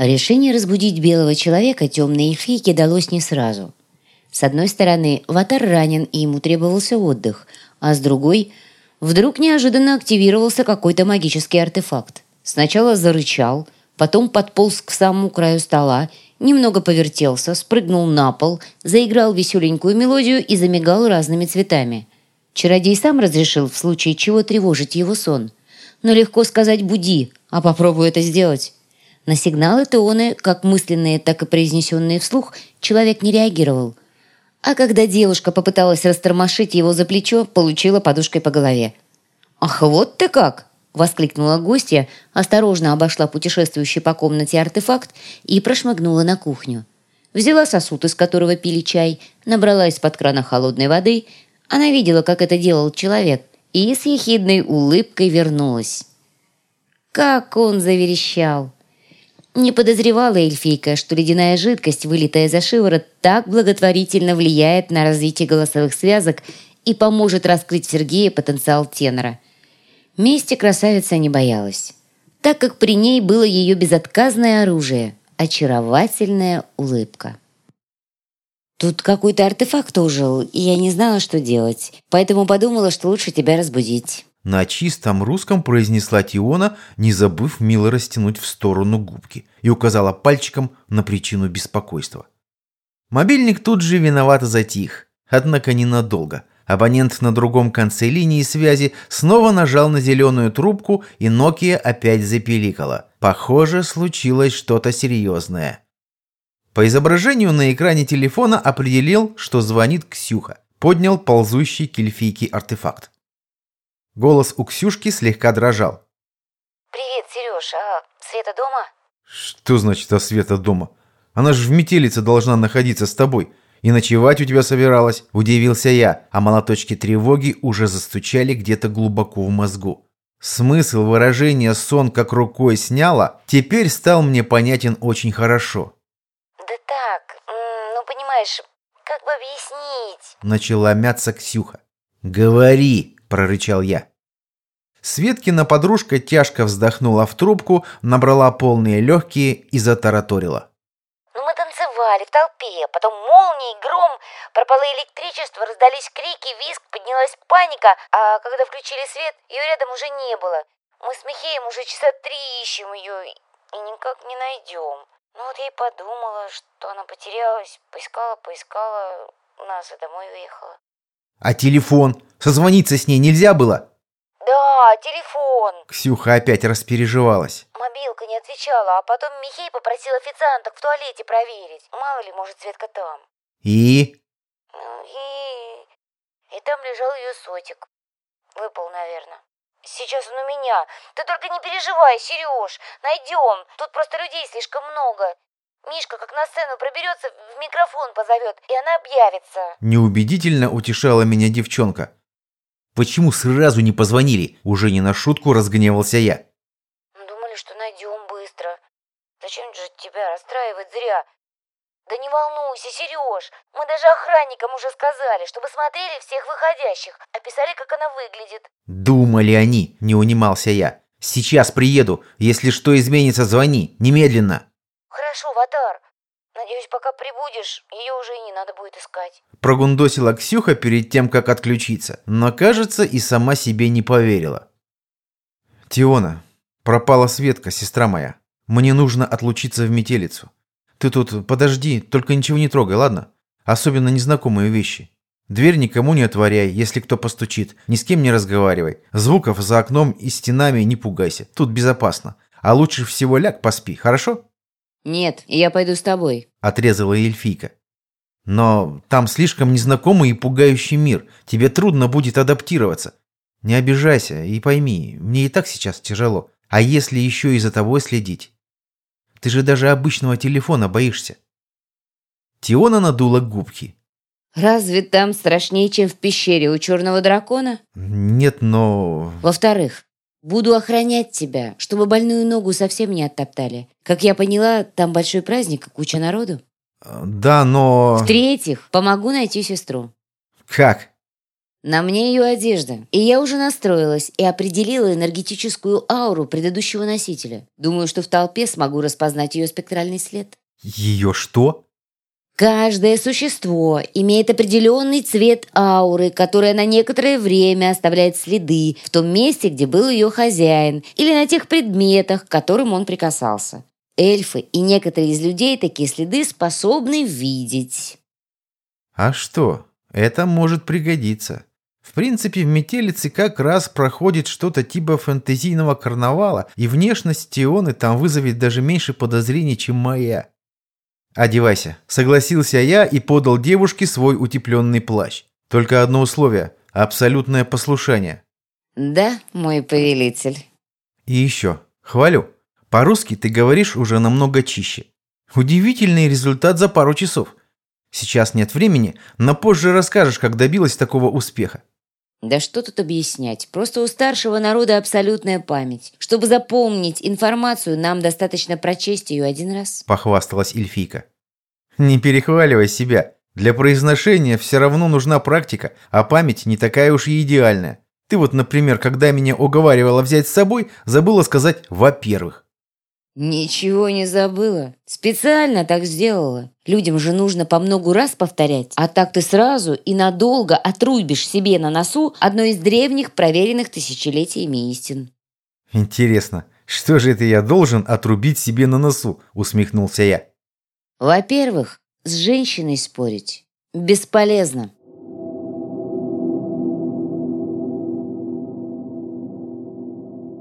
Решение разбудить белого человека темной эльфийке далось не сразу. С одной стороны, Ватар ранен, и ему требовался отдых, а с другой, вдруг неожиданно активировался какой-то магический артефакт. Сначала зарычал, потом подполз к самому краю стола, немного повертелся, спрыгнул на пол, заиграл веселенькую мелодию и замигал разными цветами. Чародей сам разрешил в случае чего тревожить его сон. Но легко сказать «буди», а попробую это сделать. На сигналы Теоны, как мысленные, так и произнесенные вслух, человек не реагировал. А когда девушка попыталась растормошить его за плечо, получила подушкой по голове. «Ах, вот ты как!» – воскликнула гостья, осторожно обошла путешествующий по комнате артефакт и прошмыгнула на кухню. Взяла сосуд, из которого пили чай, набрала из-под крана холодной воды. Она видела, как это делал человек, и с ехидной улыбкой вернулась. Как он заверещал! Не подозревала эльфийка, что ледяная жидкость, вылитая за шиворот, так благотворительно влияет на развитие голосовых связок и поможет раскрыть в потенциал тенора. Мести красавица не боялась, так как при ней было ее безотказное оружие – очаровательная улыбка. Тут какой-то артефакт ужил, и я не знала, что делать, поэтому подумала, что лучше тебя разбудить. На чистом русском произнесла Тиона, не забыв мило растянуть в сторону губки, и указала пальчиком на причину беспокойства. Мобильник тут же виновато затих, однако ненадолго. Абонент на другом конце линии связи снова нажал на зеленую трубку, и Nokia опять запеликала. Похоже, случилось что-то серьезное. По изображению на экране телефона определил, что звонит Ксюха. Поднял ползущий к артефакт. Голос у Ксюшки слегка дрожал. «Привет, Сереж, а Света дома?» «Что значит «а Света дома»? Она же в метелице должна находиться с тобой. И ночевать у тебя собиралась?» – удивился я, а молоточки тревоги уже застучали где-то глубоко в мозгу. Смысл выражения «сон как рукой сняло» теперь стал мне понятен очень хорошо. «Да так, ну понимаешь, как бы объяснить?» – начала мяться Ксюха. «Говори!» Прорычал я. Светкина подружка тяжко вздохнула в трубку, набрала полные легкие и затараторила. Ну мы танцевали в толпе, потом молнии, гром, пропало электричество, раздались крики, визг, поднялась паника, а когда включили свет, ее рядом уже не было. Мы с Михеем уже часа три ищем ее и никак не найдем. Ну вот я и подумала, что она потерялась, поискала, поискала, нас и домой уехала. А телефон? Созвониться с ней нельзя было? Да, телефон. Ксюха опять распереживалась. Мобилка не отвечала, а потом Михей попросил официанток в туалете проверить. Мало ли, может, Светка там. И? Ну, и... И там лежал ее сотик. Выпал, наверное. Сейчас он у меня. Ты только не переживай, Сереж. Найдем. Тут просто людей слишком много. Мишка как на сцену проберется, в микрофон позовет, и она объявится. Неубедительно утешала меня девчонка. Почему сразу не позвонили? Уже не на шутку разгневался я. Думали, что найдем быстро. Зачем же тебя расстраивать зря? Да не волнуйся, Сереж. Мы даже охранникам уже сказали, чтобы смотрели всех выходящих, описали, как она выглядит. Думали они, не унимался я. Сейчас приеду. Если что изменится, звони. Немедленно. Хорошо, Ватар. Надеюсь, пока прибудешь, ее уже и не надо будет искать. Прогундосила Ксюха перед тем, как отключиться, но, кажется, и сама себе не поверила. Тиона, пропала Светка, сестра моя. Мне нужно отлучиться в метелицу. Ты тут подожди, только ничего не трогай, ладно? Особенно незнакомые вещи. Дверь никому не отворяй, если кто постучит. Ни с кем не разговаривай. Звуков за окном и стенами не пугайся. Тут безопасно. А лучше всего ляг поспи, хорошо? «Нет, я пойду с тобой», – отрезала эльфийка. «Но там слишком незнакомый и пугающий мир. Тебе трудно будет адаптироваться. Не обижайся и пойми, мне и так сейчас тяжело. А если еще и за тобой следить? Ты же даже обычного телефона боишься». Тиона надула губки. «Разве там страшнее, чем в пещере у черного дракона?» «Нет, но...» «Во-вторых, Буду охранять тебя, чтобы больную ногу совсем не оттоптали. Как я поняла, там большой праздник, куча народу. Да, но... В-третьих, помогу найти сестру. Как? На мне ее одежда, и я уже настроилась и определила энергетическую ауру предыдущего носителя. Думаю, что в толпе смогу распознать ее спектральный след. Ее что? Каждое существо имеет определенный цвет ауры, которая на некоторое время оставляет следы в том месте, где был ее хозяин, или на тех предметах, к которым он прикасался. Эльфы и некоторые из людей такие следы способны видеть. А что? Это может пригодиться. В принципе, в метелице как раз проходит что-то типа фэнтезийного карнавала, и внешность Тионы там вызовет даже меньше подозрений, чем моя. «Одевайся», — согласился я и подал девушке свой утепленный плащ. Только одно условие — абсолютное послушание. «Да, мой повелитель». И еще, хвалю, по-русски ты говоришь уже намного чище. Удивительный результат за пару часов. Сейчас нет времени, но позже расскажешь, как добилась такого успеха. Да что тут объяснять? Просто у старшего народа абсолютная память. Чтобы запомнить информацию, нам достаточно прочесть ее один раз. Похвасталась эльфийка. Не перехваливай себя. Для произношения все равно нужна практика, а память не такая уж и идеальная. Ты вот, например, когда меня уговаривала взять с собой, забыла сказать «во-первых». Ничего не забыла. Специально так сделала. Людям же нужно по многу раз повторять. А так ты сразу и надолго отрубишь себе на носу одно из древних, проверенных тысячелетиями истин. Интересно, что же это я должен отрубить себе на носу? Усмехнулся я. Во-первых, с женщиной спорить бесполезно.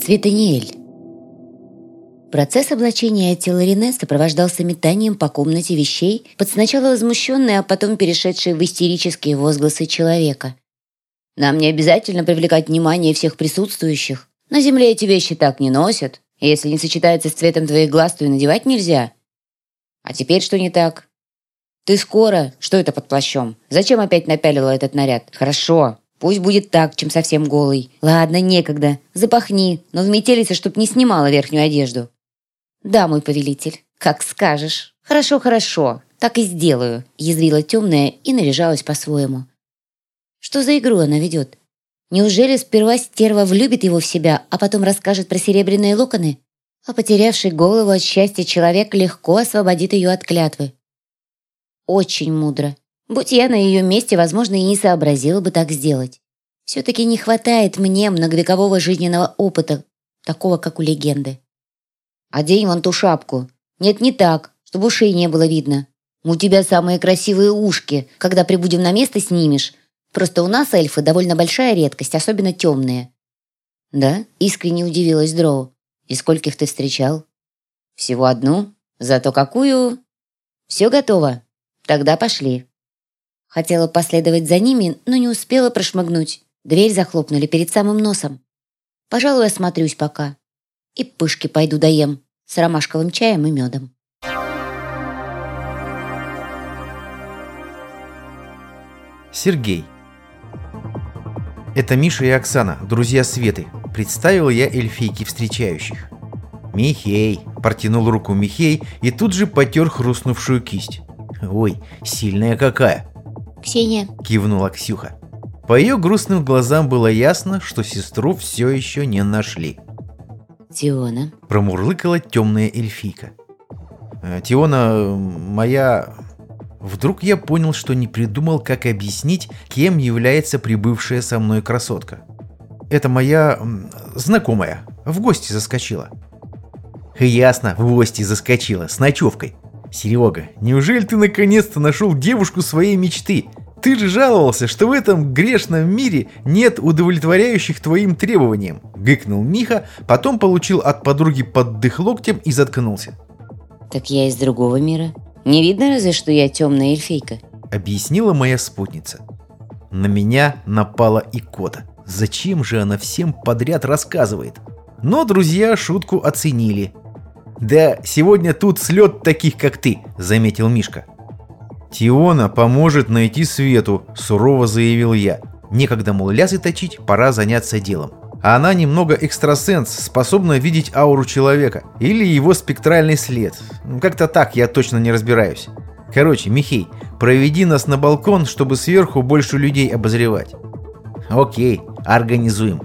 Цветаниэль Процесс облачения тела Рене сопровождался метанием по комнате вещей под сначала возмущенные, а потом перешедшие в истерические возгласы человека. «Нам не обязательно привлекать внимание всех присутствующих. На земле эти вещи так не носят. если не сочетается с цветом твоих глаз, то и надевать нельзя. А теперь что не так? Ты скоро? Что это под плащом? Зачем опять напялила этот наряд? Хорошо, Пусть будет так, чем совсем голый. Ладно, некогда. Запахни, но в метелице, чтоб не снимала верхнюю одежду. «Да, мой повелитель, как скажешь». «Хорошо, хорошо, так и сделаю», — язвила темная и наряжалась по-своему. Что за игру она ведет? Неужели сперва стерва влюбит его в себя, а потом расскажет про серебряные локоны? А потерявший голову от счастья человек легко освободит ее от клятвы. Очень мудро. Будь я на ее месте, возможно, и не сообразила бы так сделать. Все-таки не хватает мне многовекового жизненного опыта, такого, как у легенды. Одень вон ту шапку. Нет, не так, чтобы ушей не было видно. У тебя самые красивые ушки. Когда прибудем на место, снимешь. Просто у нас эльфы довольно большая редкость, особенно темные». «Да?» — искренне удивилась Дроу. «И скольких ты встречал?» «Всего одну. Зато какую...» «Все готово. Тогда пошли». Хотела последовать за ними, но не успела прошмыгнуть. Дверь захлопнули перед самым носом. «Пожалуй, осмотрюсь пока. И пышки пойду доем с ромашковым чаем и медом. Сергей. Это Миша и Оксана, друзья Светы. Представил я эльфийки встречающих. «Михей!» – протянул руку Михей и тут же потер хрустнувшую кисть. «Ой, сильная какая!» «Ксения!» – кивнула Ксюха. По ее грустным глазам было ясно, что сестру все еще не нашли. «Тиона», — промурлыкала темная эльфийка. «Э, «Тиона моя...» Вдруг я понял, что не придумал, как объяснить, кем является прибывшая со мной красотка. Это моя... знакомая. В гости заскочила. Ясно, в гости заскочила, с ночевкой. Серега, неужели ты наконец-то нашел девушку своей мечты? Ты же жаловался, что в этом грешном мире нет удовлетворяющих твоим требованиям. Гыкнул Миха, потом получил от подруги поддых локтем и заткнулся. Так я из другого мира. Не видно разве, что я темная эльфийка? Объяснила моя спутница. На меня напала икота. Зачем же она всем подряд рассказывает? Но друзья шутку оценили. «Да сегодня тут слет таких, как ты», — заметил Мишка. «Тиона поможет найти Свету», — сурово заявил я. Некогда, мол, лясы точить, пора заняться делом. А она немного экстрасенс, способна видеть ауру человека. Или его спектральный след. Как-то так, я точно не разбираюсь. Короче, Михей, проведи нас на балкон, чтобы сверху больше людей обозревать. Окей, организуем.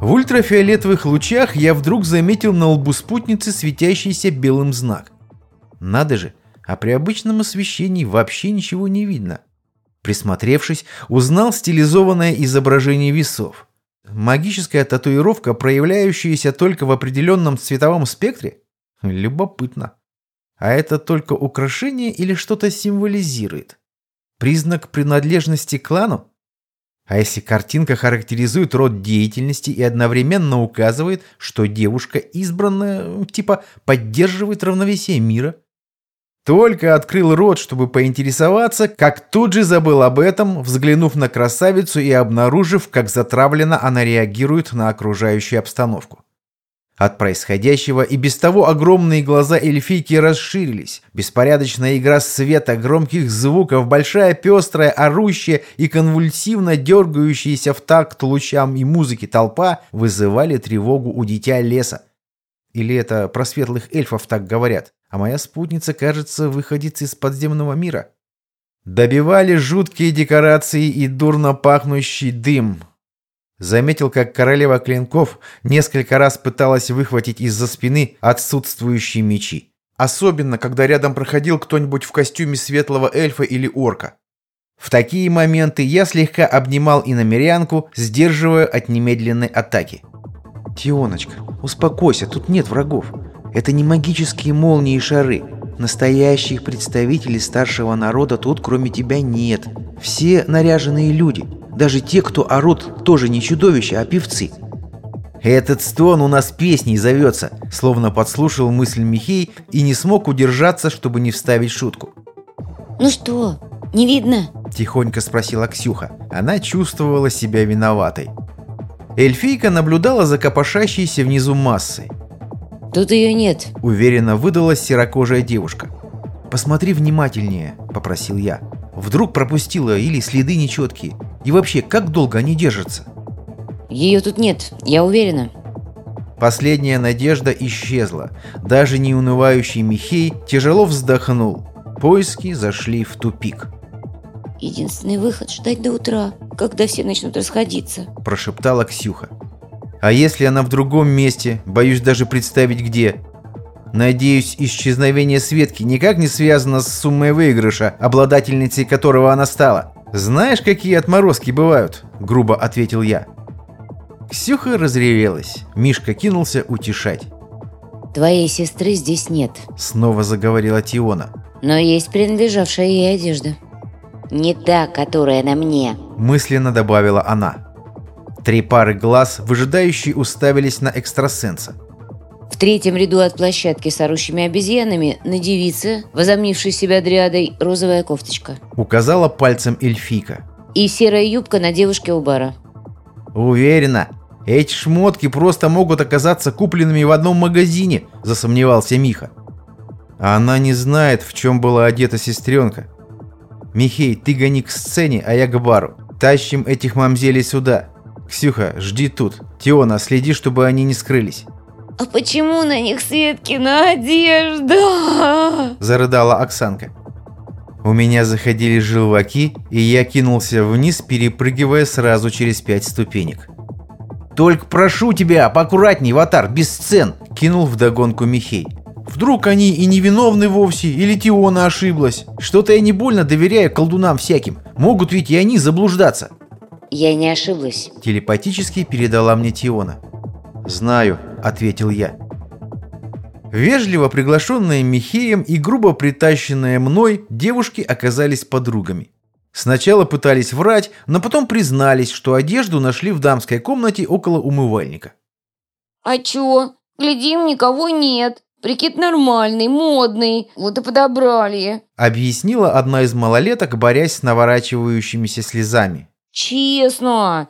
В ультрафиолетовых лучах я вдруг заметил на лбу спутницы светящийся белым знак. Надо же, а при обычном освещении вообще ничего не видно. Присмотревшись, узнал стилизованное изображение весов. Магическая татуировка, проявляющаяся только в определенном цветовом спектре? Любопытно. А это только украшение или что-то символизирует? Признак принадлежности к клану? А если картинка характеризует род деятельности и одновременно указывает, что девушка избранная, типа, поддерживает равновесие мира? Только открыл рот, чтобы поинтересоваться, как тут же забыл об этом, взглянув на красавицу и обнаружив, как затравленно она реагирует на окружающую обстановку. От происходящего и без того огромные глаза эльфийки расширились. Беспорядочная игра света, громких звуков, большая пестрая, орущая и конвульсивно дергающаяся в такт лучам и музыки толпа вызывали тревогу у дитя леса. Или это про светлых эльфов так говорят, а моя спутница, кажется, выходит из подземного мира. Добивали жуткие декорации и дурно пахнущий дым, Заметил, как королева клинков несколько раз пыталась выхватить из-за спины отсутствующие мечи. Особенно, когда рядом проходил кто-нибудь в костюме светлого эльфа или орка. В такие моменты я слегка обнимал иномерянку, сдерживая от немедленной атаки. «Тионочка, успокойся, тут нет врагов. Это не магические молнии и шары. Настоящих представителей старшего народа тут кроме тебя нет. Все наряженные люди». Даже те, кто орут, тоже не чудовища, а певцы. «Этот стон у нас песней зовется», словно подслушал мысль Михей и не смог удержаться, чтобы не вставить шутку. «Ну что, не видно?» Тихонько спросила Ксюха. Она чувствовала себя виноватой. Эльфийка наблюдала за копошащейся внизу массой. «Тут ее нет», — уверенно выдала серокожая девушка. «Посмотри внимательнее», — попросил я. «Вдруг пропустила или следы нечеткие. И вообще, как долго они держатся? Ее тут нет, я уверена. Последняя надежда исчезла. Даже неунывающий Михей тяжело вздохнул. Поиски зашли в тупик. «Единственный выход — ждать до утра, когда все начнут расходиться», — прошептала Ксюха. «А если она в другом месте? Боюсь даже представить, где. Надеюсь, исчезновение Светки никак не связано с суммой выигрыша, обладательницей которого она стала». «Знаешь, какие отморозки бывают?» – грубо ответил я. Ксюха разревелась. Мишка кинулся утешать. «Твоей сестры здесь нет», – снова заговорила Тиона. «Но есть принадлежавшая ей одежда». «Не та, которая на мне», – мысленно добавила она. Три пары глаз, выжидающие, уставились на экстрасенса. В третьем ряду от площадки с орущими обезьянами на девице, возомнившей себя дрядой, розовая кофточка. Указала пальцем эльфийка. И серая юбка на девушке у бара. Уверена, эти шмотки просто могут оказаться купленными в одном магазине, засомневался Миха. Она не знает, в чем была одета сестренка. Михей, ты гони к сцене, а я к бару. Тащим этих мамзелей сюда. Ксюха, жди тут. Тиона, следи, чтобы они не скрылись. «А почему на них Светкина одежда?» Зарыдала Оксанка. У меня заходили желваки, и я кинулся вниз, перепрыгивая сразу через пять ступенек. «Только прошу тебя, поаккуратней, Ватар, без сцен!» – кинул вдогонку Михей. «Вдруг они и невиновны вовсе, или Тиона ошиблась? Что-то я не больно доверяю колдунам всяким. Могут ведь и они заблуждаться». «Я не ошиблась», – телепатически передала мне Тиона. «Знаю», — ответил я. Вежливо приглашенные Михеем и грубо притащенные мной девушки оказались подругами. Сначала пытались врать, но потом признались, что одежду нашли в дамской комнате около умывальника. «А чё? Глядим, никого нет. Прикид нормальный, модный. Вот и подобрали», — объяснила одна из малолеток, борясь с наворачивающимися слезами. «Честно,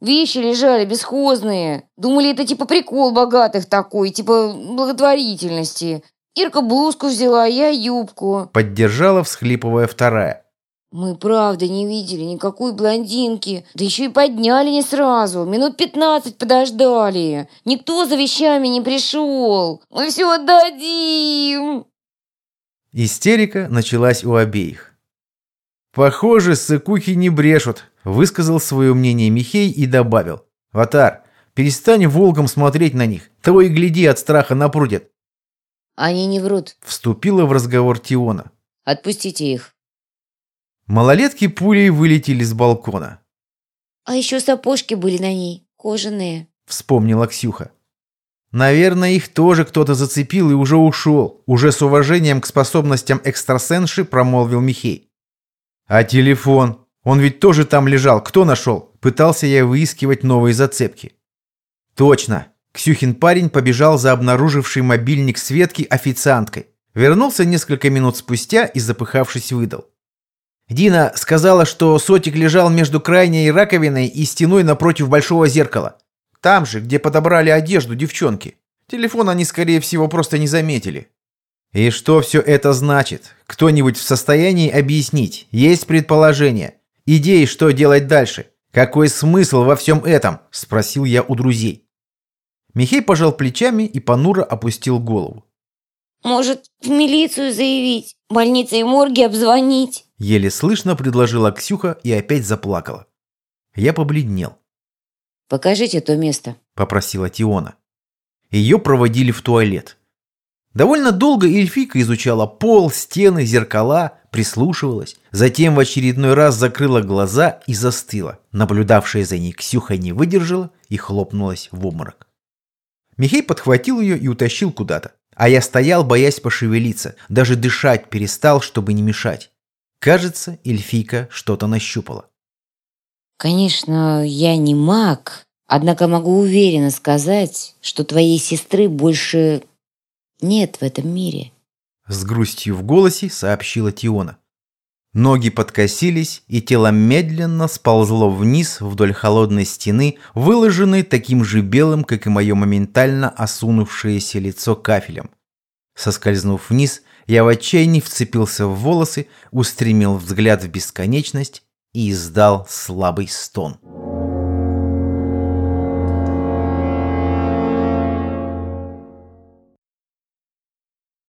Вещи лежали бесхозные. Думали, это типа прикол богатых такой, типа благотворительности. Ирка блузку взяла, я юбку. Поддержала, всхлипывая вторая. Мы правда не видели никакой блондинки. Да еще и подняли не сразу. Минут пятнадцать подождали. Никто за вещами не пришел. Мы все отдадим. Истерика началась у обеих. Похоже, сыкухи не брешут, Высказал свое мнение Михей и добавил. «Ватар, перестань волком смотреть на них. Того и гляди, от страха напрудят». Они не врут. Вступила в разговор Тиона. Отпустите их. Малолетки пулей вылетели с балкона. А еще сапожки были на ней, кожаные. Вспомнила Ксюха. Наверное, их тоже кто-то зацепил и уже ушел. Уже с уважением к способностям экстрасенши промолвил Михей. А телефон? Он ведь тоже там лежал. Кто нашел? Пытался я выискивать новые зацепки. Точно. Ксюхин парень побежал за обнаруживший мобильник Светки официанткой. Вернулся несколько минут спустя и, запыхавшись, выдал. Дина сказала, что сотик лежал между крайней раковиной и стеной напротив большого зеркала. Там же, где подобрали одежду девчонки. Телефон они, скорее всего, просто не заметили. И что все это значит? Кто-нибудь в состоянии объяснить? Есть предположение? Идеи, что делать дальше? Какой смысл во всем этом? Спросил я у друзей. Михей пожал плечами и понуро опустил голову. Может, в милицию заявить, больницы и морги обзвонить? Еле слышно предложила Ксюха и опять заплакала. Я побледнел. «Покажите то место», – попросила Тиона. Ее проводили в туалет. Довольно долго эльфийка изучала пол, стены, зеркала, прислушивалась, затем в очередной раз закрыла глаза и застыла. Наблюдавшая за ней Ксюха не выдержала и хлопнулась в обморок. Михей подхватил ее и утащил куда-то. А я стоял, боясь пошевелиться, даже дышать перестал, чтобы не мешать. Кажется, эльфийка что-то нащупала. Конечно, я не маг, однако могу уверенно сказать, что твоей сестры больше нет в этом мире. С грустью в голосе сообщила Тиона. Ноги подкосились, и тело медленно сползло вниз вдоль холодной стены, выложенной таким же белым, как и мое моментально осунувшееся лицо кафелем. Соскользнув вниз, я в отчаянии вцепился в волосы, устремил взгляд в бесконечность и издал слабый стон.